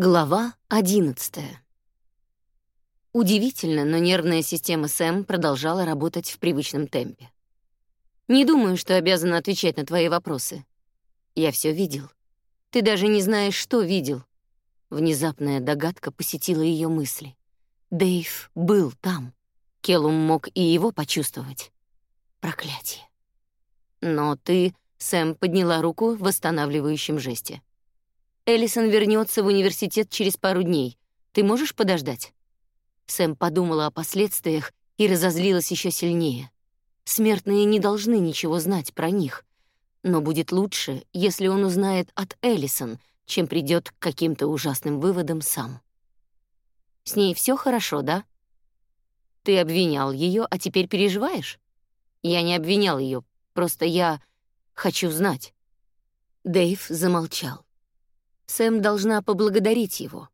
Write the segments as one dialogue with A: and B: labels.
A: Глава 11. Удивительно, но нервная система Сэм продолжала работать в привычном темпе. Не думаю, что обязана отвечать на твои вопросы. Я все видел. Ты даже не знаешь, что видел. Внезапная догадка посетила ее мысли. Дэйв был там. Келум мог и его почувствовать. Проклятие. Но ты, Сэм подняла руку в восстанавливающем жесте. Эллисон вернется в университет через пару дней. Ты можешь подождать?» Сэм подумала о последствиях и разозлилась еще сильнее. Смертные не должны ничего знать про них. Но будет лучше, если он узнает от Эллисон, чем придет к каким-то ужасным выводам сам. С ней все хорошо, да? Ты обвинял ее, а теперь переживаешь? Я не обвинял ее, просто я хочу знать. Дэйв замолчал. Сэм должна поблагодарить его.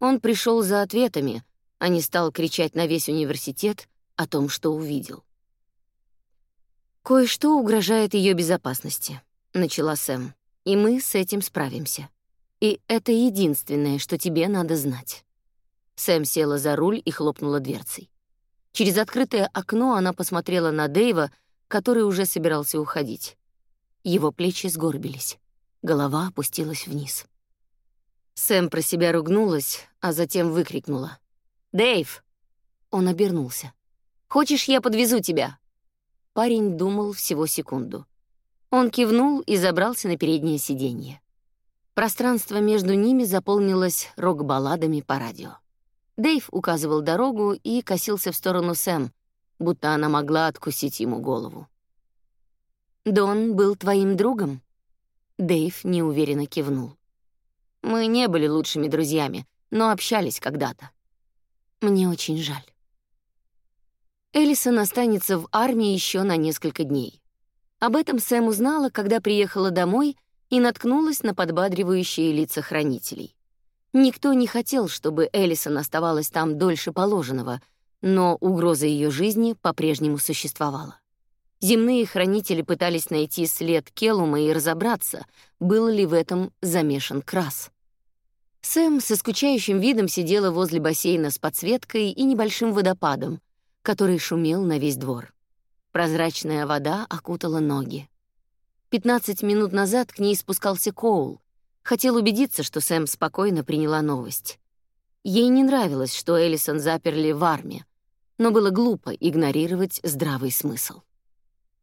A: Он пришел за ответами, а не стал кричать на весь университет о том, что увидел. «Кое-что угрожает ее безопасности», — начала Сэм, «и мы с этим справимся. И это единственное, что тебе надо знать». Сэм села за руль и хлопнула дверцей. Через открытое окно она посмотрела на Дэйва, который уже собирался уходить. Его плечи сгорбились, голова опустилась вниз. Сэм про себя ругнулась, а затем выкрикнула. «Дэйв!» Он обернулся. «Хочешь, я подвезу тебя?» Парень думал всего секунду. Он кивнул и забрался на переднее сиденье. Пространство между ними заполнилось рок-балладами по радио. Дэйв указывал дорогу и косился в сторону Сэм, будто она могла откусить ему голову. «Дон был твоим другом?» Дэйв неуверенно кивнул. Мы не были лучшими друзьями, но общались когда-то. Мне очень жаль. Элисон останется в армии еще на несколько дней. Об этом Сэм узнала, когда приехала домой и наткнулась на подбадривающие лица хранителей. Никто не хотел, чтобы Элисон оставалась там дольше положенного, но угроза ее жизни по-прежнему существовала. Земные хранители пытались найти след Келума и разобраться, был ли в этом замешан Крас. Сэм со скучающим видом сидела возле бассейна с подсветкой и небольшим водопадом, который шумел на весь двор. Прозрачная вода окутала ноги. 15 минут назад к ней спускался Коул. Хотел убедиться, что Сэм спокойно приняла новость. Ей не нравилось, что Эллисон заперли в армии, но было глупо игнорировать здравый смысл.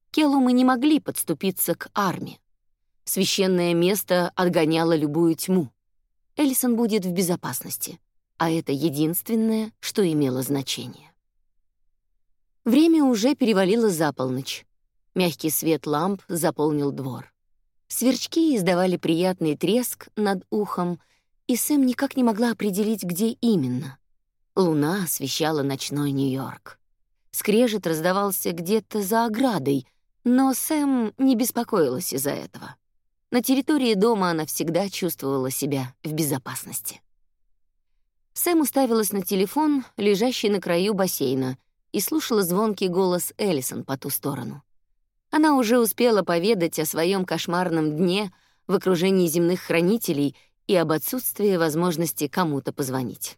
A: Келлумы не могли подступиться к армии. Священное место отгоняло любую тьму. Эллисон будет в безопасности, а это единственное, что имело значение. Время уже перевалило за полночь. Мягкий свет ламп заполнил двор. Сверчки издавали приятный треск над ухом, и Сэм никак не могла определить, где именно. Луна освещала ночной Нью-Йорк. Скрежет раздавался где-то за оградой, но Сэм не беспокоилась из-за этого. На территории дома она всегда чувствовала себя в безопасности. Сэм уставилась на телефон, лежащий на краю бассейна, и слушала звонкий голос Эллисон по ту сторону. Она уже успела поведать о своем кошмарном дне в окружении земных хранителей и об отсутствии возможности кому-то позвонить.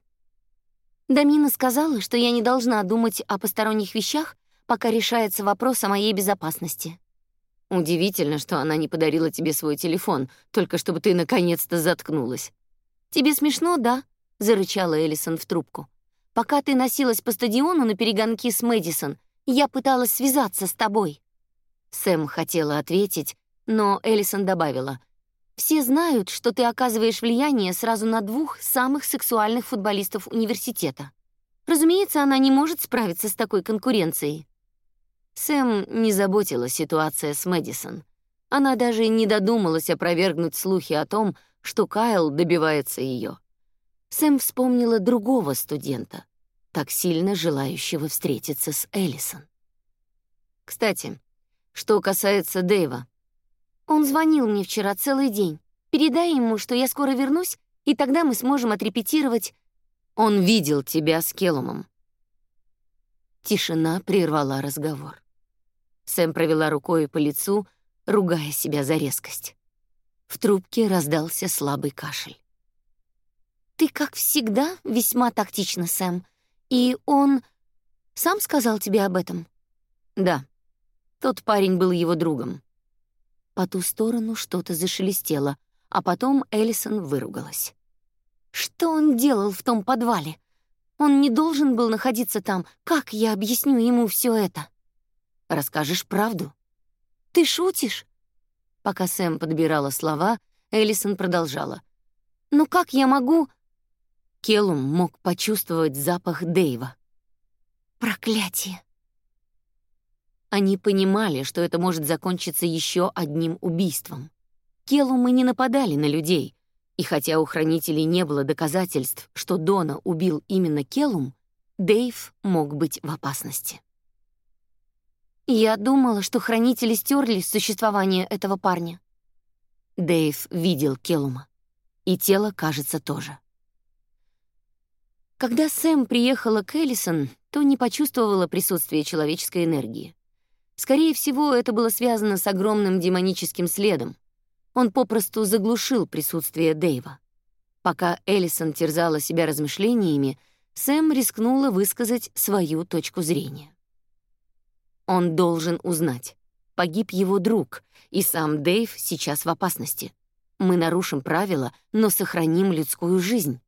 A: Дамина сказала, что я не должна думать о посторонних вещах, пока решается вопрос о моей безопасности. Удивительно, что она не подарила тебе свой телефон, только чтобы ты наконец-то заткнулась. Тебе смешно, да? зарычала Эллисон в трубку. Пока ты носилась по стадиону на перегонки с Мэдисон, я пыталась связаться с тобой. Сэм хотела ответить, но Эллисон добавила: все знают, что ты оказываешь влияние сразу на двух самых сексуальных футболистов университета. Разумеется, она не может справиться с такой конкуренцией. Сэм не заботила ситуация с Мэдисон. Она даже не додумалась опровергнуть слухи о том, что Кайл добивается ее. Сэм вспомнила другого студента, так сильно желающего встретиться с Эллисон. Кстати, что касается Дэйва. Он звонил мне вчера целый день. Передай ему, что я скоро вернусь, и тогда мы сможем отрепетировать. Он видел тебя с Келлумом. Тишина прервала разговор. Сэм провела рукой по лицу, ругая себя за резкость. В трубке раздался слабый кашель. «Ты, как всегда, весьма тактична, Сэм. И он сам сказал тебе об этом?»
B: «Да. Тот парень был его другом».
A: По ту сторону что-то зашелестело, а потом Эллисон выругалась. «Что он делал в том подвале? Он не должен был находиться там. Как я объясню ему все это?»
B: «Расскажешь правду?»
A: «Ты шутишь?»
B: Пока Сэм подбирала слова, Эллисон продолжала.
A: «Ну как я могу...»
B: Келлум мог почувствовать запах Дэйва.
A: Проклятие.
B: Они понимали, что это может закончиться еще одним убийством. Келлумы не нападали на людей, и хотя у хранителей не было доказательств, что Дона убил именно Келлум, Дэйв мог быть в опасности.
A: Я думала, что хранители стерли существование этого парня.
B: Дэйв видел Келлума. И тело, кажется, тоже.
A: Когда Сэм приехала к Эллисон, то не почувствовала присутствие человеческой энергии. Скорее всего, это было связано с огромным демоническим следом. Он попросту заглушил присутствие Дэйва. Пока Эллисон терзала себя размышлениями, Сэм рискнула высказать свою точку зрения. Он должен узнать. Погиб его друг, и сам Дэйв сейчас в опасности. Мы нарушим правила, но сохраним людскую жизнь.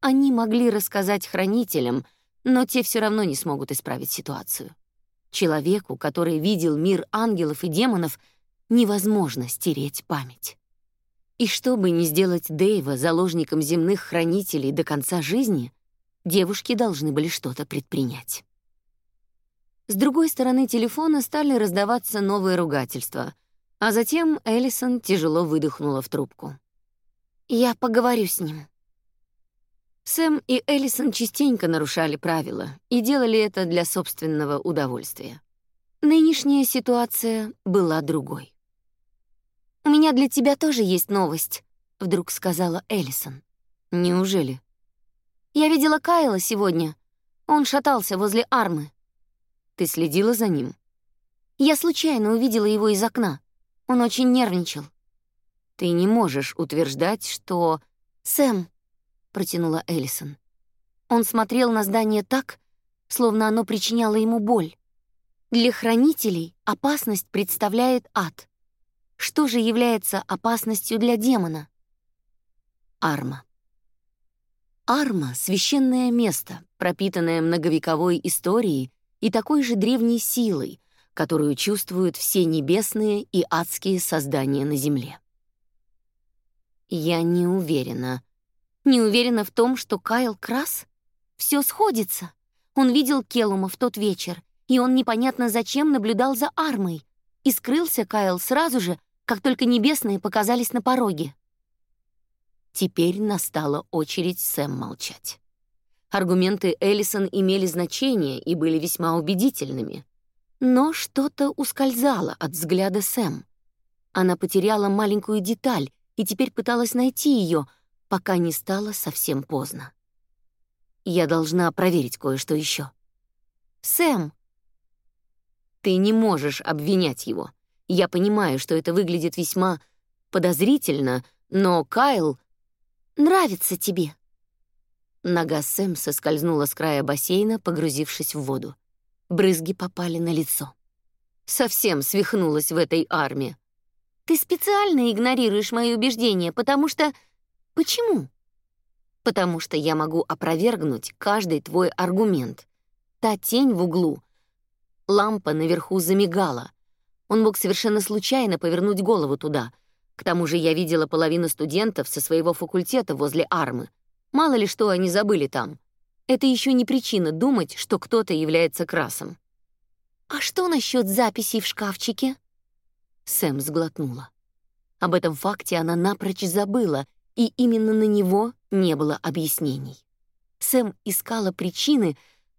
A: Они могли рассказать хранителям, но те все равно не смогут исправить ситуацию. Человеку, который видел мир ангелов и демонов, невозможно стереть память. И чтобы не сделать Дэйва заложником земных хранителей до конца жизни, девушки должны были что-то предпринять. С другой стороны телефона стали раздаваться новые ругательства, а затем Эллисон тяжело выдохнула в трубку. «Я поговорю с ним», Сэм и Эллисон частенько нарушали правила и делали это для собственного удовольствия. Нынешняя ситуация была другой. «У меня для тебя тоже есть новость», — вдруг сказала Эллисон.
B: «Неужели?»
A: «Я видела Кайла сегодня. Он шатался возле армы».
B: «Ты следила за ним?»
A: «Я случайно увидела его из окна. Он очень нервничал».
B: «Ты не можешь утверждать, что...»
A: «Сэм, протянула Эллисон. Он смотрел на здание так, словно оно причиняло ему боль. Для хранителей опасность представляет ад. Что же является опасностью для демона?
B: Арма. Арма — священное место, пропитанное многовековой историей и такой же древней силой, которую чувствуют все небесные и адские создания на земле.
A: Я не уверена, не уверена в том, что Кайл Крас? Все сходится. Он видел Келума в тот вечер, и он непонятно зачем наблюдал за армой. И скрылся Кайл сразу же, как только небесные показались на пороге.
B: Теперь настала очередь Сэм молчать. Аргументы Эллисон имели значение и были весьма убедительными. Но что-то ускользало от взгляда Сэм. Она потеряла маленькую деталь и теперь пыталась найти ее, пока не стало совсем поздно. Я должна проверить кое-что еще.
A: Сэм,
B: ты не можешь обвинять его. Я понимаю, что это выглядит весьма подозрительно, но Кайл
A: нравится тебе.
B: Нога Сэм соскользнула с края бассейна, погрузившись в воду. Брызги попали на лицо. Совсем свихнулась в этой армии.
A: Ты специально игнорируешь мои убеждения, потому что Почему? Потому что я могу опровергнуть каждый твой аргумент. Та тень в углу. Лампа наверху замигала. Он мог совершенно случайно повернуть голову туда. К тому же я видела половину студентов со своего факультета возле армы. Мало ли что они забыли там. Это еще не причина думать, что кто-то является красом. «А что насчет записей в шкафчике?» Сэм сглотнула. Об этом факте она напрочь забыла и именно на него не было объяснений. Сэм искала причины,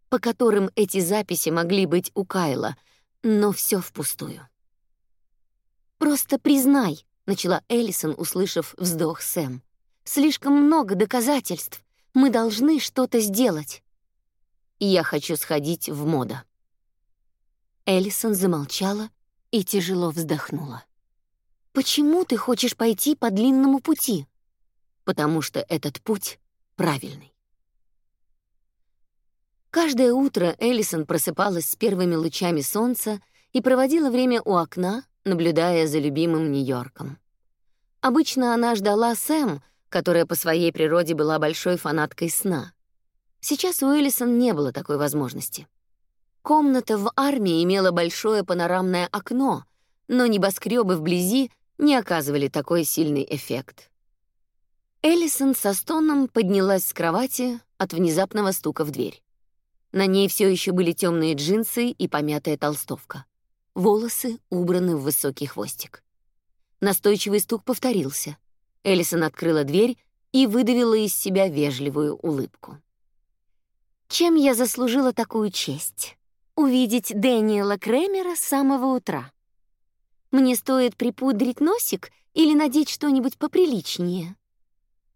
A: по которым эти записи могли быть у Кайла, но все впустую. «Просто признай», — начала Эллисон, услышав вздох Сэм. «Слишком много доказательств. Мы должны что-то сделать». «Я хочу сходить в мода». Эллисон замолчала и тяжело вздохнула. «Почему ты хочешь пойти по длинному пути?» потому что этот путь
B: правильной. Каждое утро Эллисон просыпалась с первыми лучами солнца и проводила время у окна, наблюдая за любимым Нью-Йорком. Обычно она ждала Сэм, которая по своей природе была большой фанаткой сна. Сейчас у Эллисон не было такой возможности. Комната в армии имела большое панорамное окно, но небоскребы вблизи не оказывали такой сильный эффект. Эллисон со стоном поднялась с кровати от внезапного стука в дверь. На ней все еще были темные джинсы и помятая толстовка. Волосы убраны в высокий хвостик. Настойчивый стук повторился. Эллисон открыла дверь и выдавила из себя вежливую улыбку. «Чем я заслужила такую честь? Увидеть Дэниела Кремера с самого утра. Мне стоит припудрить носик или надеть что-нибудь поприличнее?»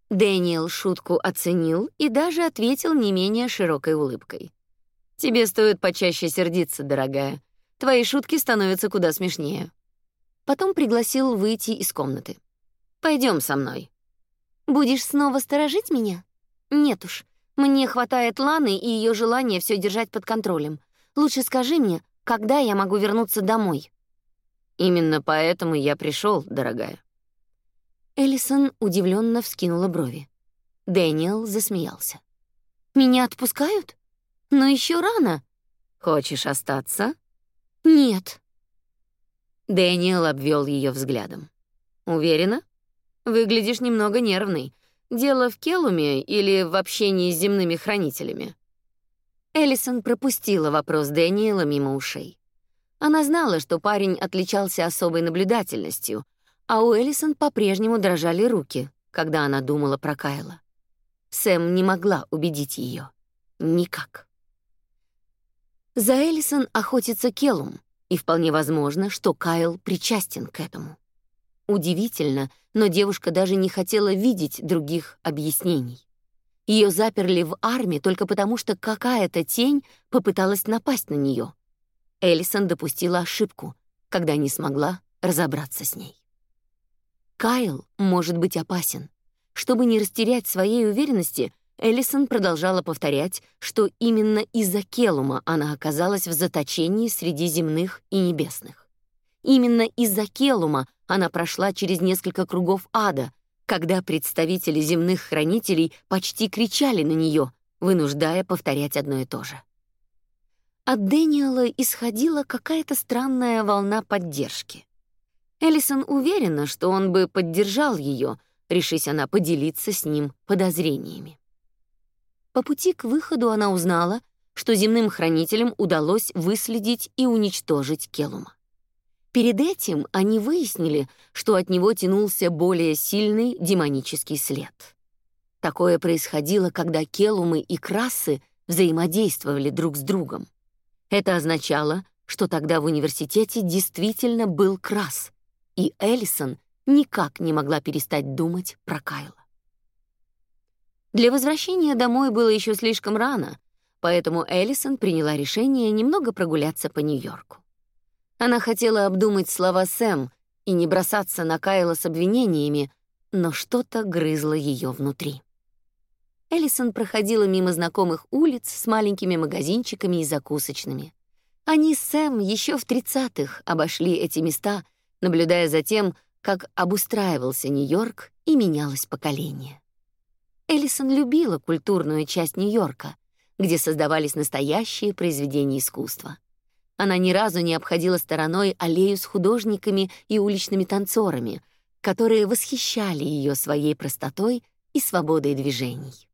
B: Дэниел шутку оценил и даже ответил не менее широкой улыбкой. «Тебе стоит почаще сердиться, дорогая. Твои шутки становятся куда смешнее. Потом пригласил выйти из комнаты. Пойдем со мной. Будешь снова сторожить меня? Нет уж. Мне хватает Ланы и ее желания все держать под контролем. Лучше скажи мне, когда я могу вернуться домой. Именно поэтому я пришел, дорогая. Эллисон удивленно вскинула брови. Дэниел засмеялся. Меня отпускают? Но еще рано. Хочешь остаться? «Нет». Дэниел обвел ее взглядом. «Уверена? Выглядишь немного нервной. Дело в Келуме или в общении с земными хранителями?» Эллисон пропустила вопрос Дэниела мимо ушей. Она знала, что парень отличался особой наблюдательностью, а у Эллисон по-прежнему дрожали руки, когда она думала про Кайла. Сэм не могла убедить ее. Никак. За Эллисон охотится Келум, и вполне возможно, что Кайл причастен к этому. Удивительно, но девушка даже не хотела видеть других объяснений. Ее заперли в армии только потому, что какая-то тень попыталась напасть на нее. Эллисон допустила ошибку, когда не смогла разобраться с ней. Кайл может быть опасен. Чтобы не растерять своей уверенности, Эллисон продолжала повторять, что именно из-за Келума она оказалась в заточении среди земных и небесных. Именно из-за Келума она прошла через несколько кругов ада, когда представители земных хранителей почти кричали на нее, вынуждая повторять одно и то же. От Дэниела исходила какая-то странная волна поддержки. Эллисон уверена, что он бы поддержал ее, решись она поделиться с ним подозрениями. По пути к выходу она узнала, что земным хранителям удалось выследить и уничтожить Келума. Перед этим они выяснили, что от него тянулся более сильный демонический след. Такое происходило, когда Келумы и Красы взаимодействовали друг с другом. Это означало, что тогда в университете действительно был Крас, и Эллисон никак не могла перестать думать про Кайла. Для возвращения домой было еще слишком рано, поэтому Эллисон приняла решение немного прогуляться по Нью-Йорку. Она хотела обдумать слова Сэм и не бросаться на Кайла с обвинениями, но что-то грызло ее внутри. Эллисон проходила мимо знакомых улиц с маленькими магазинчиками и закусочными. Они с Сэм еще в тридцатых обошли эти места, наблюдая за тем, как обустраивался Нью-Йорк и менялось поколение. Эллисон любила культурную часть Нью-Йорка, где создавались настоящие произведения искусства. Она ни разу не обходила стороной аллею с художниками и уличными танцорами, которые восхищали ее своей простотой и свободой движений.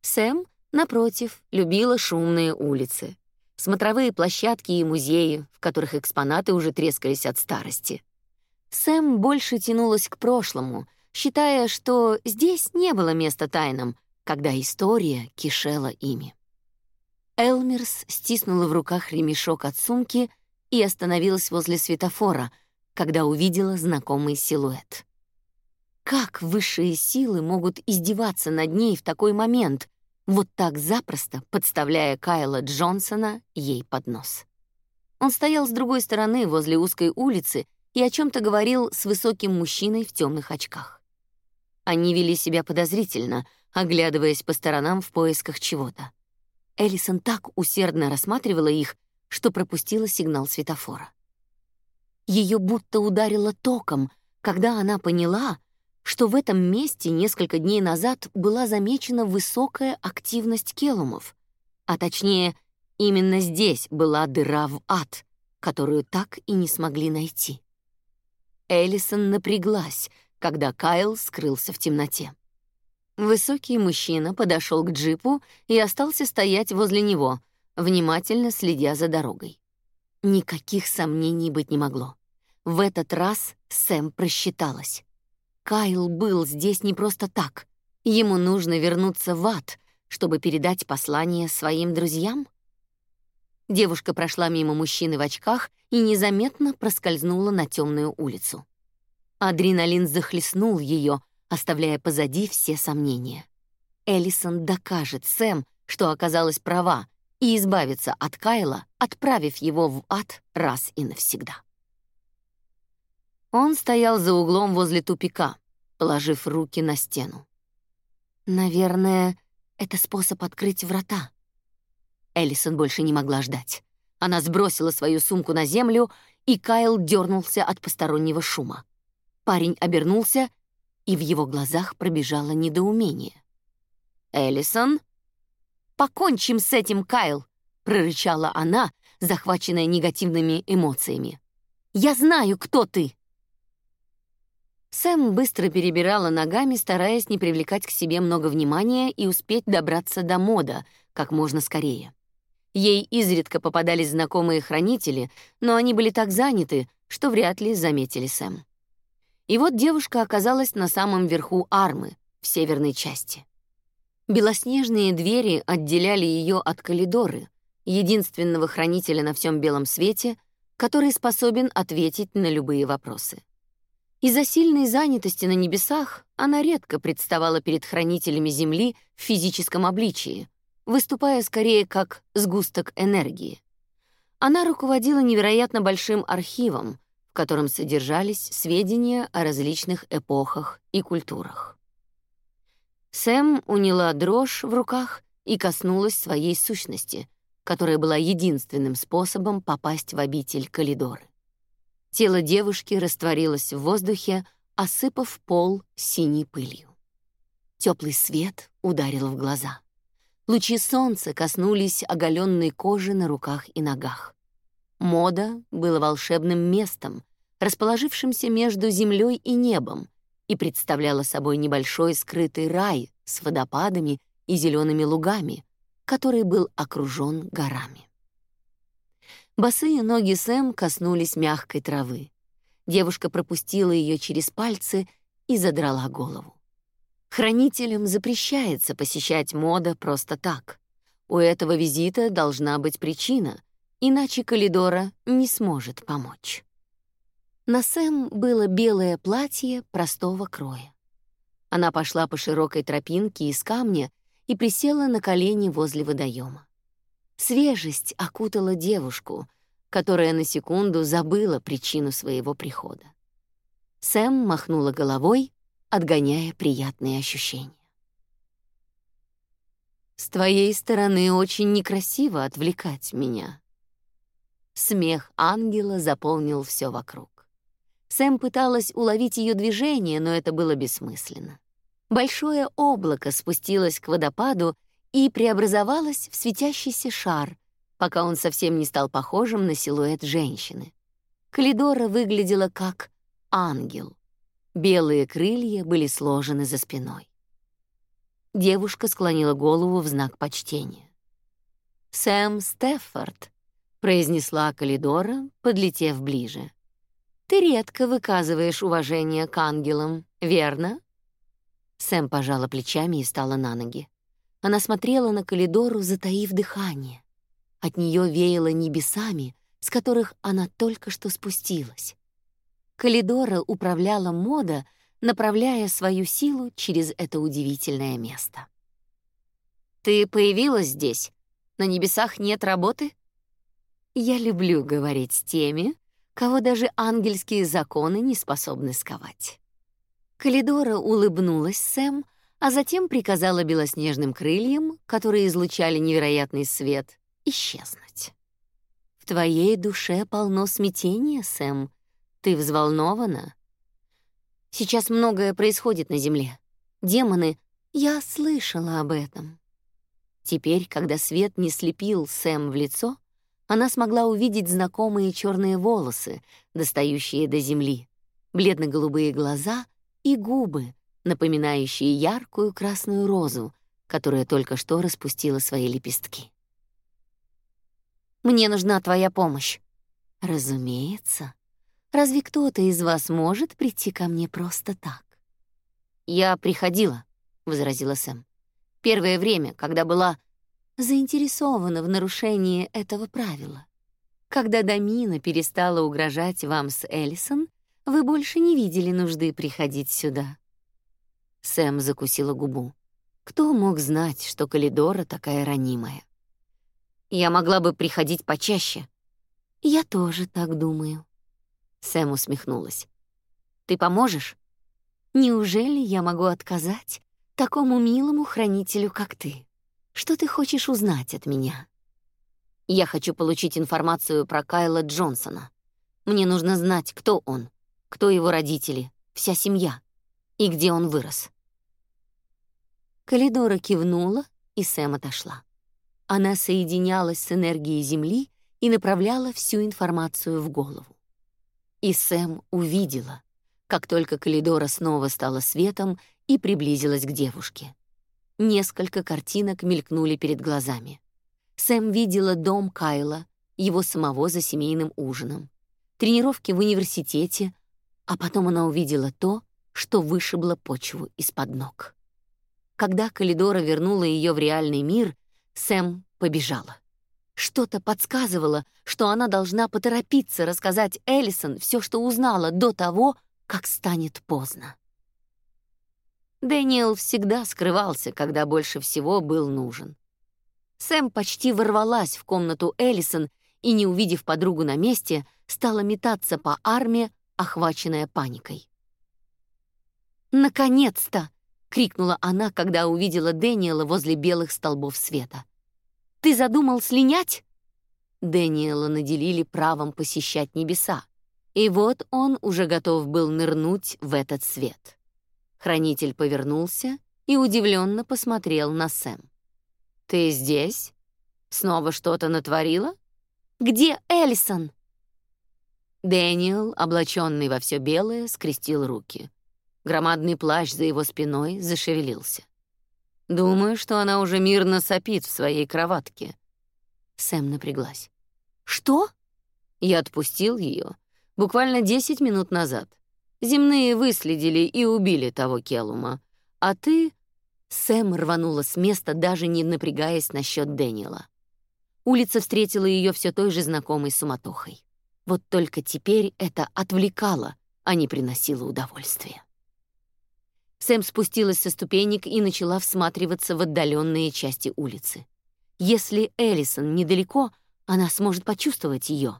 B: Сэм, напротив, любила шумные улицы, смотровые площадки и музеи, в которых экспонаты уже трескались от старости. Сэм больше тянулась к прошлому — считая, что здесь не было места тайнам, когда история кишела ими. Элмерс стиснула в руках ремешок от сумки и остановилась возле светофора, когда увидела знакомый силуэт. Как высшие силы могут издеваться над ней в такой момент, вот так запросто подставляя Кайла Джонсона ей под нос? Он стоял с другой стороны возле узкой улицы и о чем то говорил с высоким мужчиной в темных очках.
A: Они вели себя подозрительно, оглядываясь по сторонам в поисках чего-то. Эллисон так усердно рассматривала их, что пропустила сигнал светофора. Ее будто ударило током, когда она поняла, что в этом месте несколько дней назад была замечена высокая активность келумов, а точнее, именно здесь была дыра в ад, которую так и не смогли найти. Эллисон напряглась, когда Кайл скрылся в темноте. Высокий мужчина подошел к джипу и остался стоять возле него, внимательно следя за дорогой. Никаких сомнений быть не могло. В этот раз Сэм просчиталась. Кайл был здесь не просто так. Ему нужно вернуться в ад, чтобы передать послание своим друзьям. Девушка прошла мимо мужчины в очках и незаметно проскользнула на темную улицу. Адреналин захлестнул ее, оставляя позади все сомнения. Эллисон докажет Сэм, что оказалась права, и избавится от Кайла, отправив его в ад раз и навсегда. Он стоял за углом возле тупика, положив руки на стену. Наверное, это способ открыть врата. Эллисон больше не могла ждать. Она сбросила свою сумку на землю, и Кайл дернулся от постороннего шума. Парень обернулся, и в его глазах пробежало недоумение. «Эллисон?» «Покончим с этим, Кайл!» — прорычала она, захваченная негативными эмоциями. «Я знаю, кто ты!» Сэм быстро перебирала ногами, стараясь не привлекать к себе много внимания и успеть добраться до мода как можно скорее. Ей изредка попадались знакомые хранители, но они были так заняты, что вряд ли заметили Сэм. И вот девушка оказалась на самом верху армы, в северной части. Белоснежные двери отделяли ее от коридоры, единственного хранителя на всем белом свете, который способен ответить на любые вопросы. Из-за сильной занятости на небесах она редко представала перед хранителями Земли в физическом обличии, выступая скорее как сгусток энергии. Она руководила невероятно большим архивом, котором содержались сведения о различных эпохах и культурах. Сэм уняла дрожь в руках и коснулась своей сущности, которая была единственным способом попасть в обитель Калидоры. Тело девушки растворилось в воздухе, осыпав пол синей пылью. Теплый свет ударил в глаза. Лучи солнца коснулись оголенной кожи на руках и ногах. Мода было волшебным местом, расположившимся между землей и небом, и представляла собой небольшой скрытый рай с водопадами и зелеными лугами, который был окружен горами. Босые ноги Сэм коснулись мягкой травы. Девушка пропустила ее через пальцы и задрала голову. Хранителям запрещается посещать мода просто так. У этого визита должна быть причина, иначе Калидора не сможет помочь. На Сэм было белое платье простого кроя. Она пошла по широкой тропинке из камня и присела на колени возле водоема. Свежесть окутала девушку, которая на секунду забыла причину своего прихода. Сэм махнула головой, отгоняя приятные ощущения. «С твоей стороны очень некрасиво отвлекать меня». Смех ангела заполнил все вокруг. Сэм пыталась уловить ее движение, но это было бессмысленно. Большое облако спустилось к водопаду и преобразовалось в светящийся шар, пока он совсем не стал похожим на силуэт женщины. Калидора выглядела как ангел. Белые крылья были сложены за спиной. Девушка склонила голову в знак почтения. «Сэм Стеффорд», — произнесла Калидора, подлетев ближе. Ты редко выказываешь уважение к ангелам, верно?» Сэм пожала плечами и стала на ноги. Она смотрела на коридору, затаив дыхание. От нее веяло небесами, с которых она только что спустилась. Калидора управляла мода, направляя свою силу через это удивительное место. «Ты появилась здесь? На небесах нет работы?» «Я люблю говорить с теми, кого даже ангельские законы не способны сковать.
B: Калидора улыбнулась Сэм, а затем приказала белоснежным крыльям, которые излучали невероятный свет, исчезнуть. «В твоей душе полно смятения, Сэм. Ты взволнована?» «Сейчас многое происходит на Земле. Демоны... Я слышала об этом». Теперь, когда свет не слепил Сэм в лицо, она смогла увидеть знакомые черные волосы, достающие до земли, бледно-голубые глаза и губы, напоминающие яркую красную розу, которая только что распустила свои лепестки. «Мне нужна твоя помощь». «Разумеется. Разве кто-то из вас может прийти ко мне просто так?» «Я приходила», — возразила Сэм. «Первое время, когда была заинтересована в нарушении этого правила. Когда Дамина перестала угрожать вам с Эллисон, вы больше не видели нужды приходить сюда. Сэм закусила губу. Кто мог знать, что Калидора такая ранимая? Я могла бы приходить почаще. Я тоже так думаю. Сэм усмехнулась. Ты поможешь? Неужели я могу отказать такому милому хранителю, как ты? Что ты хочешь узнать от меня? Я хочу получить информацию про Кайла Джонсона. Мне нужно знать, кто он, кто его родители, вся семья и где он вырос. Калидора кивнула, и Сэм отошла. Она соединялась с энергией Земли и направляла всю информацию в голову. И Сэм увидела, как только Калидора снова стала светом и приблизилась к девушке. Несколько картинок мелькнули перед глазами. Сэм видела дом Кайла, его самого за семейным ужином, тренировки в университете, а потом она увидела то, что вышибло почву из-под ног. Когда Калидора вернула ее в реальный мир, Сэм побежала. Что-то подсказывало, что она должна поторопиться рассказать Эллисон все, что узнала до того, как станет поздно. Дэниел всегда скрывался, когда больше всего был нужен. Сэм почти ворвалась в комнату Эллисон и, не увидев подругу на месте, стала метаться по армии, охваченная паникой. «Наконец-то!» — крикнула она, когда увидела Дэниела возле белых столбов света. «Ты задумал слинять?» Дэниела наделили правом посещать небеса, и вот он уже готов был нырнуть в этот свет. Хранитель повернулся и удивленно посмотрел на Сэм. «Ты здесь? Снова что-то натворила? Где Эллисон?» Дэниел, облаченный во все белое, скрестил руки. Громадный плащ за его спиной зашевелился. Думаю, что она уже мирно сопит в своей кроватке. Сэм напряглась. Что? Я отпустил ее буквально 10 минут назад. Земные выследили и убили того Келума. А ты Сэм рванула с места, даже не напрягаясь насчет Дэниела. Улица встретила ее все той же знакомой суматохой. Вот только теперь это отвлекало, а не приносило удовольствия. Сэм спустилась со ступенек и начала всматриваться в отдаленные части улицы. Если Эллисон недалеко, она сможет почувствовать ее.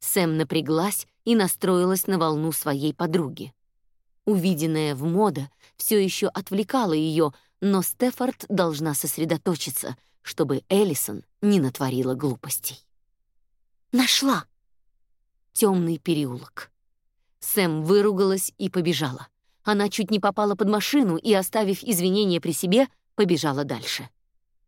B: Сэм напряглась и настроилась на волну своей подруги. Увиденное в мода все еще отвлекало ее, но Стефорд должна сосредоточиться, чтобы Эллисон не натворила глупостей. Нашла. Темный переулок. Сэм выругалась и побежала. Она чуть не попала под машину и, оставив извинения при себе, побежала дальше.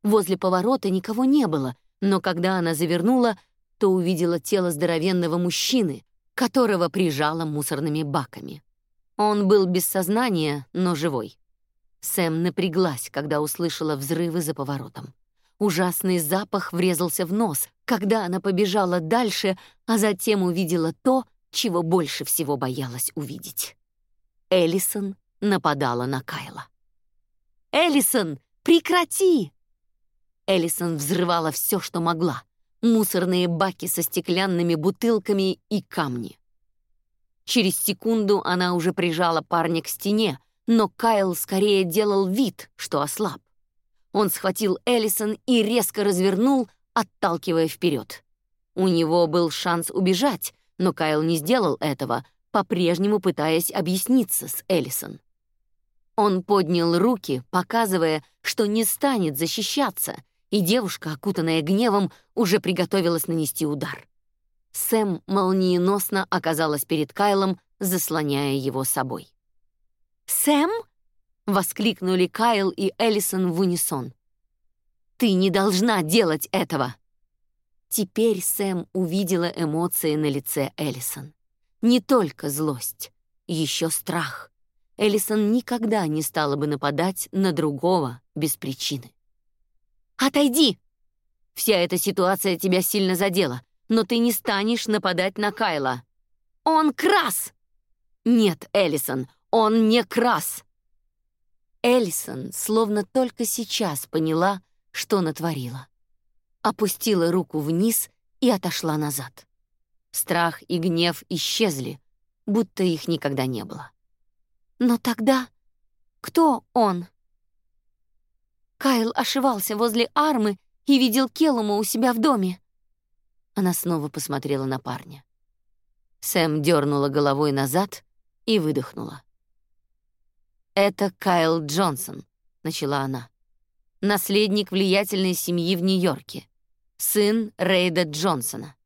B: Возле поворота никого не было, но когда она завернула, то увидела тело здоровенного мужчины, которого прижало мусорными баками. Он был без сознания, но живой. Сэм напряглась, когда услышала взрывы за поворотом. Ужасный запах врезался в нос, когда она побежала дальше, а затем увидела то, чего больше всего боялась увидеть. Эллисон нападала на Кайла. «Эллисон, прекрати!» Эллисон взрывала все, что могла. Мусорные баки со стеклянными бутылками и камни. Через секунду она уже прижала парня к стене, но Кайл скорее делал вид, что ослаб. Он схватил Эллисон и резко развернул, отталкивая вперед. У него был шанс убежать, но Кайл не сделал этого, по-прежнему пытаясь объясниться с Эллисон.
A: Он поднял руки, показывая, что не станет защищаться, и девушка, окутанная гневом, уже приготовилась нанести удар. Сэм молниеносно оказалась перед Кайлом, заслоняя его собой. «Сэм?» — воскликнули Кайл и Эллисон в унисон. «Ты не должна делать этого!» Теперь Сэм увидела эмоции на лице Эллисон. Не только злость, еще страх. Эллисон никогда не стала бы нападать на другого без причины. «Отойди! Вся эта ситуация тебя сильно задела, но ты не станешь нападать на Кайла. Он крас!» «Нет, Эллисон, он не крас!» Эллисон словно только сейчас поняла, что натворила. Опустила руку вниз и отошла назад. Страх и гнев исчезли, будто их никогда не было. Но тогда кто он? Кайл ошивался возле армы и видел Келума у себя в доме. Она снова посмотрела на парня. Сэм дернула головой назад и выдохнула. «Это Кайл Джонсон», — начала она. «Наследник влиятельной семьи в Нью-Йорке. Сын Рейда Джонсона».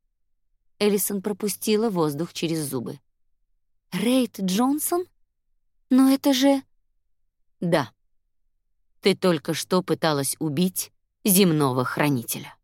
A: Эллисон пропустила воздух через зубы. «Рейд Джонсон?» Но это же... Да. Ты только что пыталась убить земного хранителя.